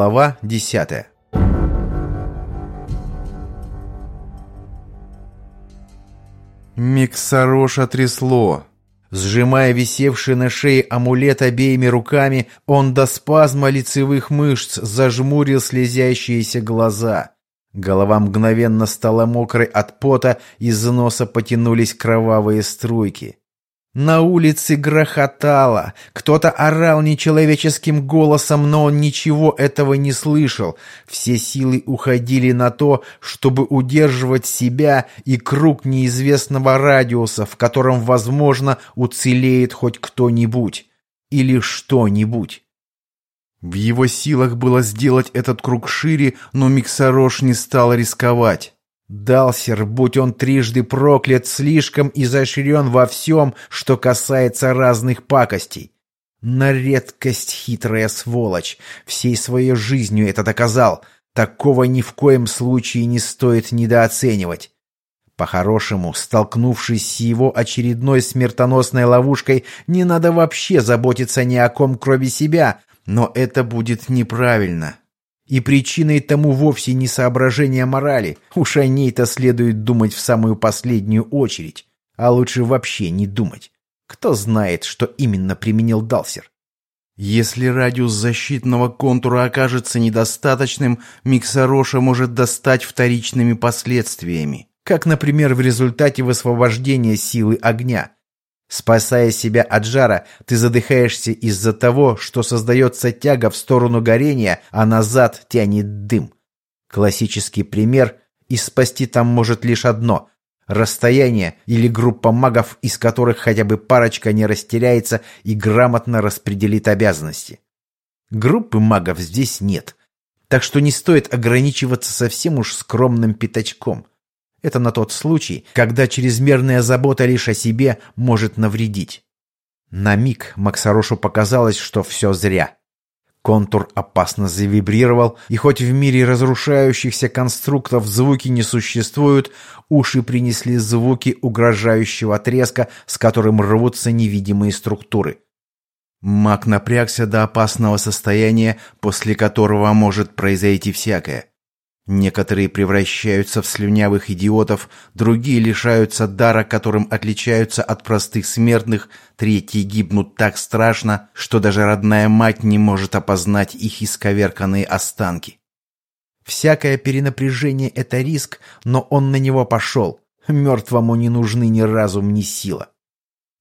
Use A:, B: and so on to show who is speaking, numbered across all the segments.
A: Глава десятая Миксароша трясло. Сжимая висевший на шее амулет обеими руками, он до спазма лицевых мышц зажмурил слезящиеся глаза. Голова мгновенно стала мокрой от пота, из носа потянулись кровавые струйки. На улице грохотало, кто-то орал нечеловеческим голосом, но он ничего этого не слышал. Все силы уходили на то, чтобы удерживать себя и круг неизвестного радиуса, в котором, возможно, уцелеет хоть кто-нибудь или что-нибудь. В его силах было сделать этот круг шире, но Миксарош не стал рисковать. Далсер, будь он трижды проклят, слишком изощрен во всем, что касается разных пакостей. На редкость хитрая сволочь. Всей своей жизнью это доказал. Такого ни в коем случае не стоит недооценивать. По-хорошему, столкнувшись с его очередной смертоносной ловушкой, не надо вообще заботиться ни о ком, кроме себя, но это будет неправильно. И причиной тому вовсе не соображение морали. Уж о ней-то следует думать в самую последнюю очередь. А лучше вообще не думать. Кто знает, что именно применил Далсер. Если радиус защитного контура окажется недостаточным, Миксароша может достать вторичными последствиями. Как, например, в результате высвобождения силы огня – Спасая себя от жара, ты задыхаешься из-за того, что создается тяга в сторону горения, а назад тянет дым. Классический пример, и спасти там может лишь одно – расстояние или группа магов, из которых хотя бы парочка не растеряется и грамотно распределит обязанности. Группы магов здесь нет, так что не стоит ограничиваться совсем уж скромным пятачком. Это на тот случай, когда чрезмерная забота лишь о себе может навредить. На миг Максарошу показалось, что все зря. Контур опасно завибрировал, и хоть в мире разрушающихся конструктов звуки не существуют, уши принесли звуки угрожающего треска, с которым рвутся невидимые структуры. Маг напрягся до опасного состояния, после которого может произойти всякое. Некоторые превращаются в слюнявых идиотов, другие лишаются дара, которым отличаются от простых смертных, третьи гибнут так страшно, что даже родная мать не может опознать их исковерканные останки. Всякое перенапряжение – это риск, но он на него пошел. Мертвому не нужны ни разум, ни сила.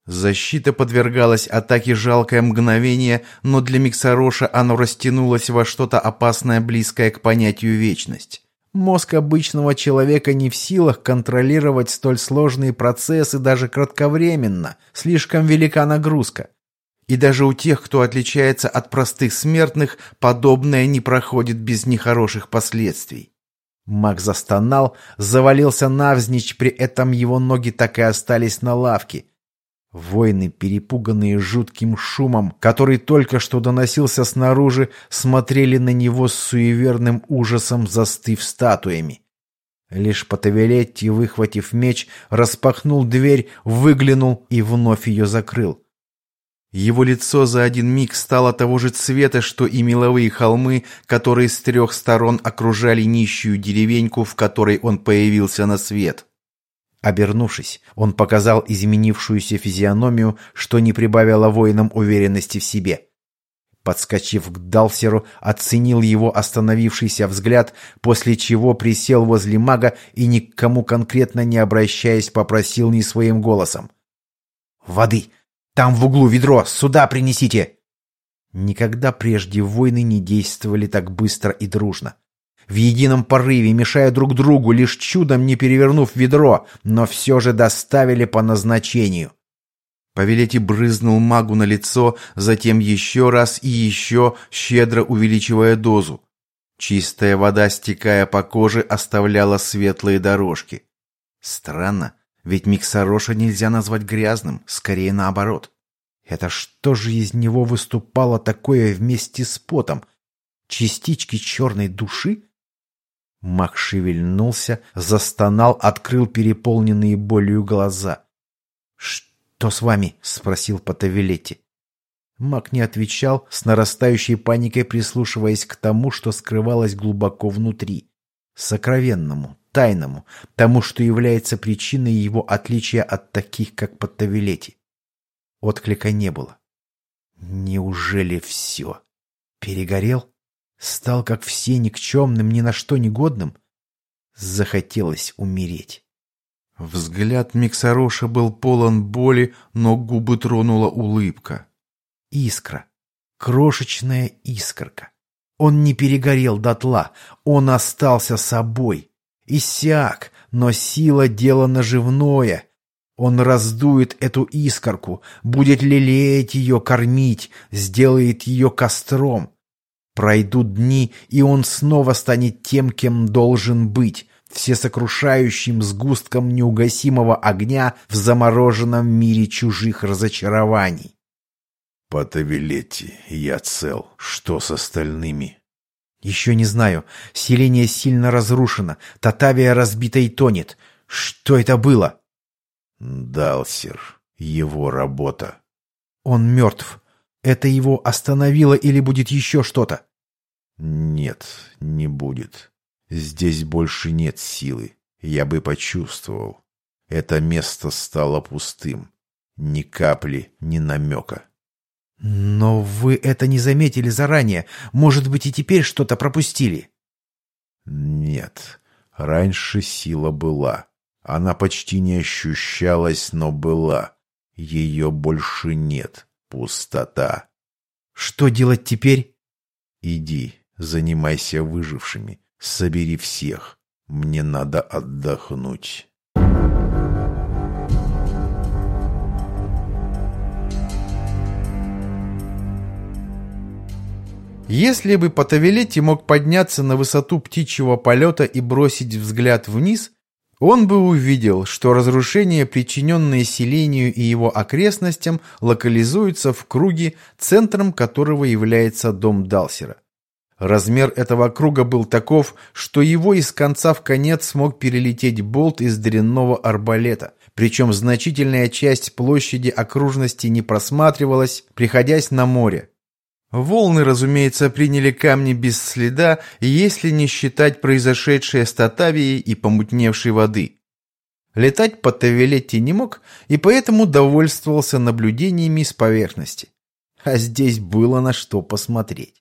A: Защита подвергалась атаке жалкое мгновение, но для Миксароша оно растянулось во что-то опасное, близкое к понятию вечность. Мозг обычного человека не в силах контролировать столь сложные процессы даже кратковременно, слишком велика нагрузка. И даже у тех, кто отличается от простых смертных, подобное не проходит без нехороших последствий. Маг застонал, завалился навзничь, при этом его ноги так и остались на лавке. Воины, перепуганные жутким шумом, который только что доносился снаружи, смотрели на него с суеверным ужасом, застыв статуями. Лишь Потавилетти, выхватив меч, распахнул дверь, выглянул и вновь ее закрыл. Его лицо за один миг стало того же цвета, что и меловые холмы, которые с трех сторон окружали нищую деревеньку, в которой он появился на свет. Обернувшись, он показал изменившуюся физиономию, что не прибавило воинам уверенности в себе. Подскочив к Далсеру, оценил его остановившийся взгляд, после чего присел возле мага и, никому конкретно не обращаясь, попросил не своим голосом. «Воды! Там в углу ведро! Сюда принесите!» Никогда прежде войны не действовали так быстро и дружно в едином порыве, мешая друг другу, лишь чудом не перевернув ведро, но все же доставили по назначению. Повелитель брызнул магу на лицо, затем еще раз и еще, щедро увеличивая дозу. Чистая вода, стекая по коже, оставляла светлые дорожки. Странно, ведь Миксароша нельзя назвать грязным, скорее наоборот. Это что же из него выступало такое вместе с потом? Частички черной души? Мак шевельнулся, застонал, открыл переполненные болью глаза. «Что с вами?» — спросил Потавилетти. Мак не отвечал, с нарастающей паникой прислушиваясь к тому, что скрывалось глубоко внутри. Сокровенному, тайному, тому, что является причиной его отличия от таких, как Подтавилети. Отклика не было. Неужели все? Перегорел? Стал, как все, никчемным, ни на что негодным? Захотелось умереть. Взгляд Миксароша был полон боли, но губы тронула улыбка. Искра. Крошечная искорка. Он не перегорел дотла, он остался собой. Иссяк, но сила — дело наживное. Он раздует эту искорку, будет лелеять ее, кормить, сделает ее костром. Пройдут дни, и он снова станет тем, кем должен быть, всесокрушающим сгустком неугасимого огня в замороженном мире чужих разочарований.
B: «Потавилетти, я цел. Что с остальными?»
A: «Еще не знаю. Селение сильно разрушено. Татавия разбита и тонет. Что это было?»
B: «Далсер. Его работа».
A: «Он мертв. Это его остановило или будет еще что-то?»
B: «Нет, не будет. Здесь больше нет силы. Я бы почувствовал. Это место стало пустым. Ни капли, ни намека».
A: «Но вы это не заметили заранее. Может быть, и теперь что-то пропустили?»
B: «Нет. Раньше сила была. Она почти не ощущалась, но была. Ее больше нет. Пустота».
A: «Что делать теперь?»
B: «Иди, занимайся выжившими. Собери всех. Мне надо отдохнуть».
A: Если бы Потавилетти мог подняться на высоту птичьего полета и бросить взгляд вниз, он бы увидел, что разрушения, причиненные селению и его окрестностям, локализуются в круге, центром которого является дом Далсера. Размер этого круга был таков, что его из конца в конец смог перелететь болт из дрянного арбалета, причем значительная часть площади окружности не просматривалась, приходясь на море. Волны, разумеется, приняли камни без следа, если не считать произошедшее с Татавией и помутневшей воды. Летать по Тавилетти не мог, и поэтому довольствовался наблюдениями с поверхности. А здесь было на что посмотреть.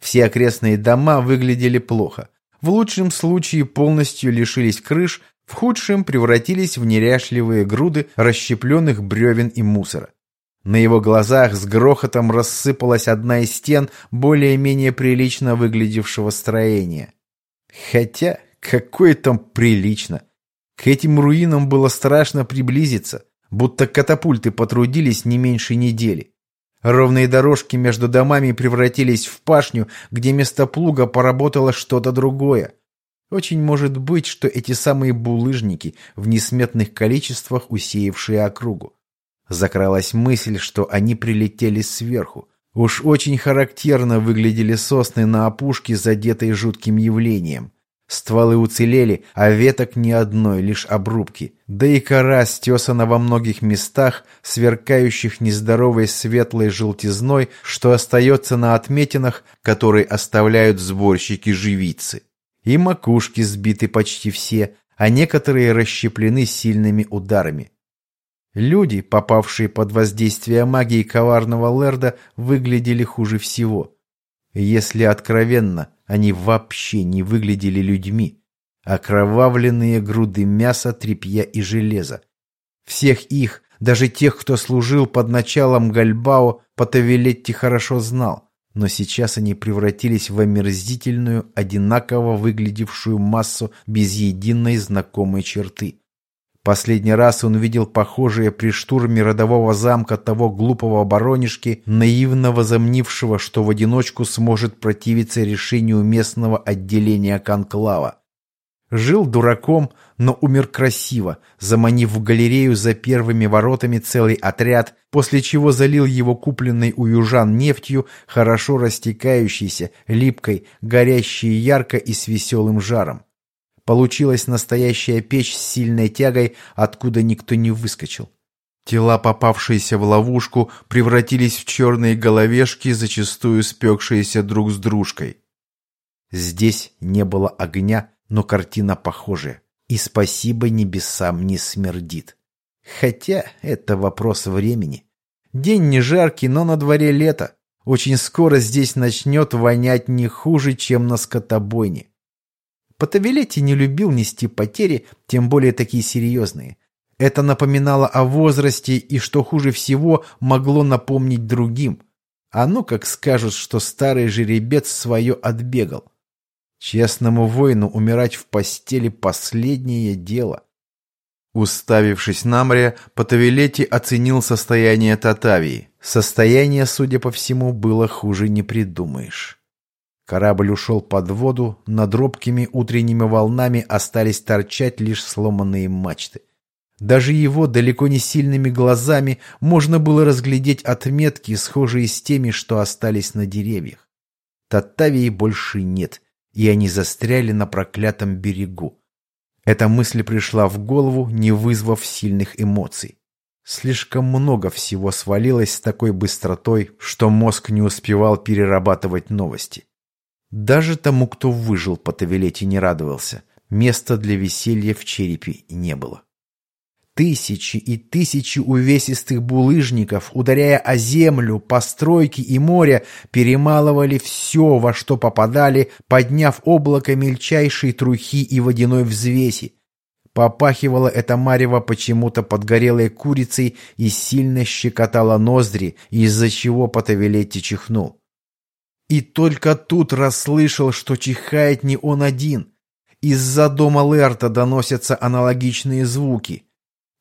A: Все окрестные дома выглядели плохо. В лучшем случае полностью лишились крыш, в худшем превратились в неряшливые груды расщепленных бревен и мусора. На его глазах с грохотом рассыпалась одна из стен более-менее прилично выглядевшего строения. Хотя, какое там прилично. К этим руинам было страшно приблизиться, будто катапульты потрудились не меньше недели. Ровные дорожки между домами превратились в пашню, где вместо плуга поработало что-то другое. Очень может быть, что эти самые булыжники в несметных количествах усеявшие округу. Закралась мысль, что они прилетели сверху. Уж очень характерно выглядели сосны на опушке, задетой жутким явлением. Стволы уцелели, а веток ни одной, лишь обрубки. Да и кора стесана во многих местах, сверкающих нездоровой светлой желтизной, что остается на отметинах, которые оставляют сборщики живицы. И макушки сбиты почти все, а некоторые расщеплены сильными ударами. Люди, попавшие под воздействие магии коварного Лерда, выглядели хуже всего. Если откровенно, они вообще не выглядели людьми. Окровавленные груды мяса, тряпья и железа. Всех их, даже тех, кто служил под началом Гальбао, Потавилетти хорошо знал. Но сейчас они превратились в омерзительную, одинаково выглядевшую массу без единой знакомой черты. Последний раз он видел похожее при штурме родового замка того глупого баронишки, наивно возомнившего, что в одиночку сможет противиться решению местного отделения конклава. Жил дураком, но умер красиво, заманив в галерею за первыми воротами целый отряд, после чего залил его купленной у южан нефтью, хорошо растекающейся, липкой, горящей ярко и с веселым жаром. Получилась настоящая печь с сильной тягой, откуда никто не выскочил. Тела, попавшиеся в ловушку, превратились в черные головешки, зачастую спекшиеся друг с дружкой. Здесь не было огня, но картина похожая. И спасибо небесам не смердит. Хотя это вопрос времени. День не жаркий, но на дворе лето. Очень скоро здесь начнет вонять не хуже, чем на скотобойне. Потавилетти не любил нести потери, тем более такие серьезные. Это напоминало о возрасте и, что хуже всего, могло напомнить другим. А ну как скажут, что старый жеребец свое отбегал. Честному воину умирать в постели – последнее дело. Уставившись на море, Потавилетти оценил состояние Татавии. Состояние, судя по всему, было хуже не придумаешь. Корабль ушел под воду, над робкими утренними волнами остались торчать лишь сломанные мачты. Даже его далеко не сильными глазами можно было разглядеть отметки, схожие с теми, что остались на деревьях. Татавии больше нет, и они застряли на проклятом берегу. Эта мысль пришла в голову, не вызвав сильных эмоций. Слишком много всего свалилось с такой быстротой, что мозг не успевал перерабатывать новости. Даже тому, кто выжил по Тавилете, не радовался. Места для веселья в черепе не было. Тысячи и тысячи увесистых булыжников, ударяя о землю, постройки и море, перемалывали все, во что попадали, подняв облако мельчайшей трухи и водяной взвеси. Попахивало это марево почему-то подгорелой курицей и сильно щекотало ноздри, из-за чего Потавилетти чихнул. И только тут расслышал, что чихает не он один. Из-за дома Лерта доносятся аналогичные звуки —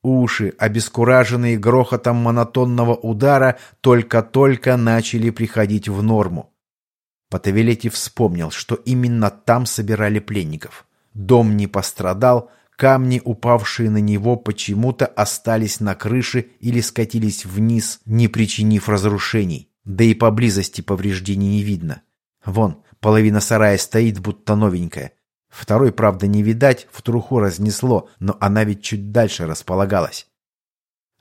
A: Уши, обескураженные грохотом монотонного удара, только-только начали приходить в норму. Потавилетти вспомнил, что именно там собирали пленников. Дом не пострадал, камни, упавшие на него, почему-то остались на крыше или скатились вниз, не причинив разрушений. Да и поблизости повреждений не видно. Вон, половина сарая стоит, будто новенькая. Второй, правда, не видать, в труху разнесло, но она ведь чуть дальше располагалась.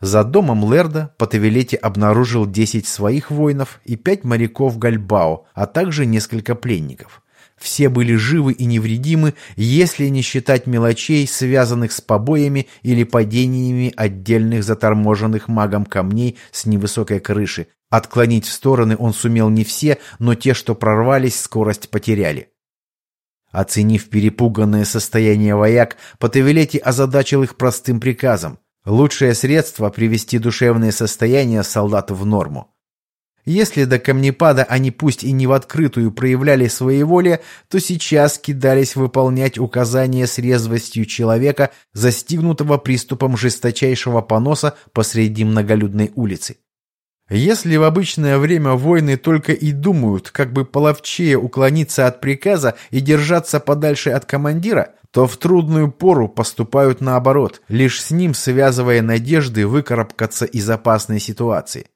A: За домом Лерда Потавилетти обнаружил 10 своих воинов и 5 моряков Гальбао, а также несколько пленников. Все были живы и невредимы, если не считать мелочей, связанных с побоями или падениями отдельных заторможенных магом камней с невысокой крыши. Отклонить в стороны он сумел не все, но те, что прорвались, скорость потеряли. Оценив перепуганное состояние вояк, Потавилетти озадачил их простым приказом. Лучшее средство – привести душевное состояние солдат в норму. Если до камнепада они пусть и не в открытую проявляли своеволие, то сейчас кидались выполнять указания с резвостью человека, застигнутого приступом жесточайшего поноса посреди многолюдной улицы. Если в обычное время воины только и думают, как бы половчее уклониться от приказа и держаться подальше от командира, то в трудную пору поступают наоборот, лишь с ним связывая надежды выкарабкаться из опасной ситуации.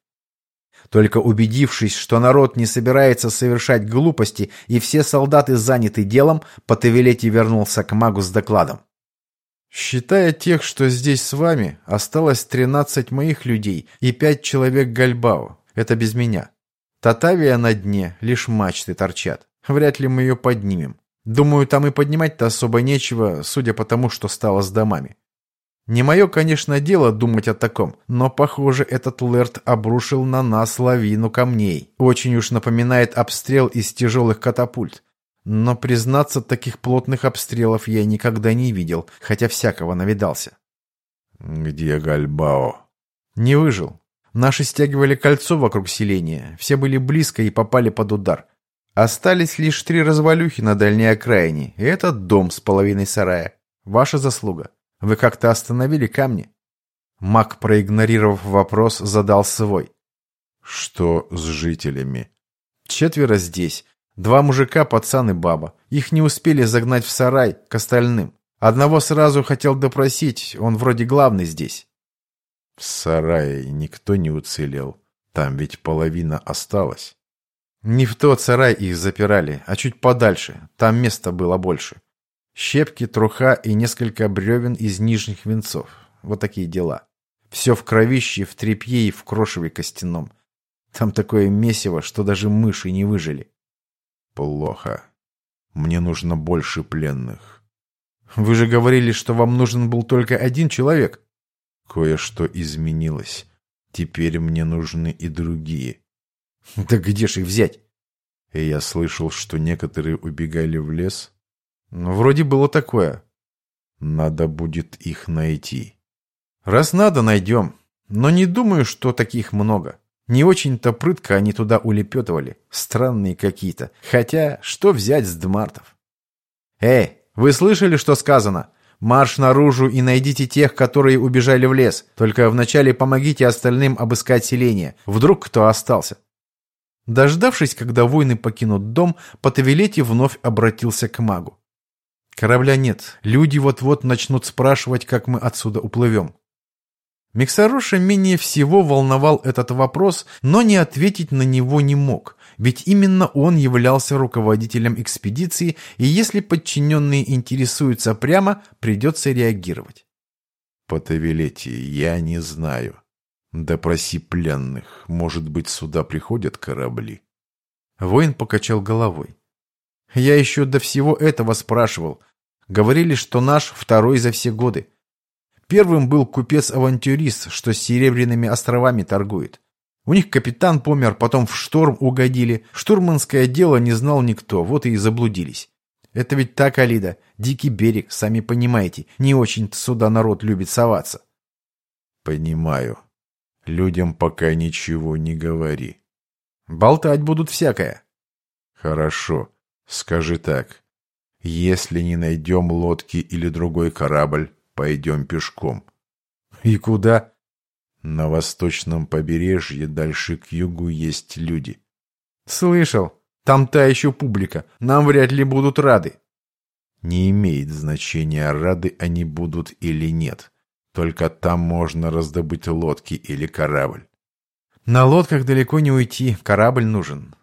A: Только убедившись, что народ не собирается совершать глупости и все солдаты заняты делом, Потавилетти вернулся к магу с докладом. Считая тех, что здесь с вами, осталось 13 моих людей и 5 человек Гальбао. Это без меня. Татавия на дне, лишь мачты торчат. Вряд ли мы ее поднимем. Думаю, там и поднимать-то особо нечего, судя по тому, что стало с домами. Не мое, конечно, дело думать о таком, но, похоже, этот Лерт обрушил на нас лавину камней. Очень уж напоминает обстрел из тяжелых катапульт. Но, признаться, таких плотных обстрелов я никогда не видел, хотя всякого навидался.
B: «Где Гальбао?»
A: «Не выжил. Наши стягивали кольцо вокруг селения, все были близко и попали под удар. Остались лишь три развалюхи на дальней окраине, и этот дом с половиной сарая. Ваша заслуга. Вы как-то остановили камни?» Мак, проигнорировав вопрос, задал свой.
B: «Что с жителями?»
A: «Четверо здесь. Два мужика, пацан и баба. Их не успели загнать в сарай, к остальным. Одного сразу хотел допросить, он вроде главный здесь.
B: В сарае никто не уцелел. Там ведь половина осталась.
A: Не в тот сарай их запирали, а чуть подальше. Там места было больше. Щепки, труха и несколько бревен из нижних венцов. Вот такие дела. Все в кровище, в тряпье и в крошеве костяном. Там такое месиво, что даже мыши не выжили.
B: Плохо. Мне нужно больше пленных.
A: Вы же говорили, что вам нужен был только один человек.
B: Кое-что изменилось. Теперь мне нужны и другие.
A: Да где ж их взять?
B: И я слышал, что некоторые убегали в лес.
A: Ну, вроде было такое.
B: Надо будет их найти.
A: Раз надо, найдем. Но не думаю, что таких много. Не очень-то прытко они туда улепетывали. Странные какие-то. Хотя, что взять с дмартов? Эй, вы слышали, что сказано? Марш наружу и найдите тех, которые убежали в лес. Только вначале помогите остальным обыскать селение. Вдруг кто остался. Дождавшись, когда воины покинут дом, Потавилетти вновь обратился к магу. «Корабля нет. Люди вот-вот начнут спрашивать, как мы отсюда уплывем». Миксароша менее всего волновал этот вопрос, но не ответить на него не мог, ведь именно он являлся руководителем экспедиции, и если подчиненные интересуются прямо, придется реагировать.
B: «Потавилетти, я не знаю. Допроси пленных. Может быть, сюда приходят корабли?»
A: Воин покачал головой. «Я еще до всего этого спрашивал. Говорили, что наш второй за все годы. Первым был купец-авантюрист, что с Серебряными островами торгует. У них капитан помер, потом в шторм угодили. Штурманское дело не знал никто, вот и заблудились. Это ведь так, Алида, дикий берег, сами понимаете, не очень-то сюда народ любит соваться.
B: Понимаю. Людям пока ничего не говори.
A: Болтать будут всякое.
B: Хорошо. Скажи так. Если не найдем лодки или другой корабль, Пойдем пешком.
A: И куда?
B: На восточном побережье, дальше к югу, есть люди.
A: Слышал. Там та еще публика. Нам вряд ли будут рады.
B: Не имеет значения, рады они будут или нет. Только там можно раздобыть лодки или корабль.
A: На лодках далеко не уйти, корабль нужен.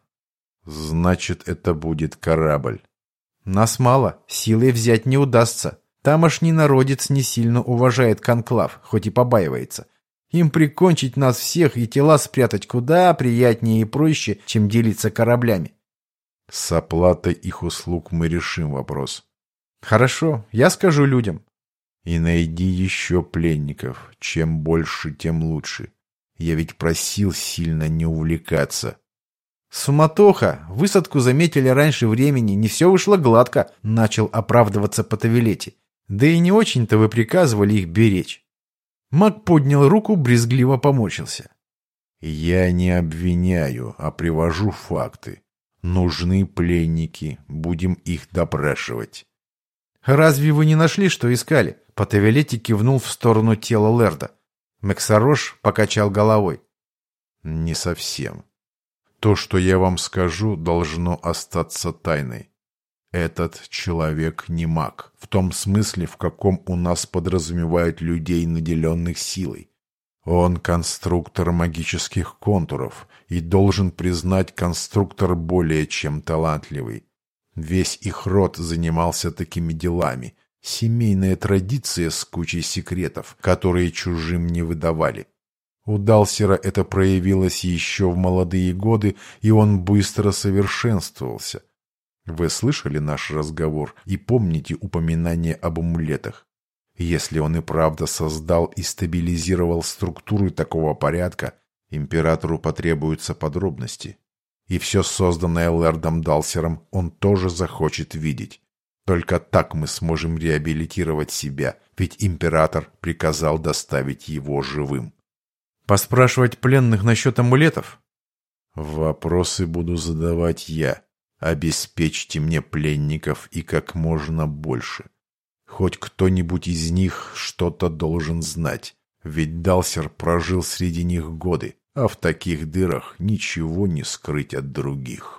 B: Значит, это будет корабль.
A: Нас мало, силой взять не удастся. Тамошний народец не сильно уважает конклав, хоть и побаивается. Им прикончить нас всех и тела спрятать куда приятнее и проще, чем делиться кораблями.
B: С оплатой их услуг мы решим вопрос.
A: Хорошо, я скажу людям.
B: И найди еще пленников. Чем больше, тем лучше. Я ведь просил сильно не увлекаться.
A: Суматоха. Высадку заметили раньше времени. Не все вышло гладко, начал оправдываться по Тавилете. Да и не очень-то вы приказывали их беречь. Маг поднял руку, брезгливо помочился.
B: Я не обвиняю, а привожу факты. Нужны пленники, будем их допрашивать.
A: Разве вы не нашли, что искали? Потавилетти кивнул в сторону тела Лерда. Мексарош покачал головой.
B: Не совсем. То, что я вам скажу, должно остаться тайной. Этот человек не маг, в том смысле, в каком у нас подразумевают людей, наделенных силой. Он конструктор магических контуров и должен признать конструктор более чем талантливый. Весь их род занимался такими делами. Семейная традиция с кучей секретов, которые чужим не выдавали. У Далсера это проявилось еще в молодые годы, и он быстро совершенствовался. Вы слышали наш разговор и помните упоминание об амулетах? Если он и правда создал и стабилизировал структуры такого порядка, императору потребуются подробности. И все созданное Лэрдом Далсером он тоже захочет видеть. Только так мы сможем реабилитировать себя, ведь император приказал доставить его живым.
A: Поспрашивать пленных насчет амулетов?
B: Вопросы буду задавать я. Обеспечьте мне пленников и как можно больше. Хоть кто-нибудь из них что-то должен знать, ведь Далсер прожил среди них годы, а в таких дырах ничего не скрыть от других.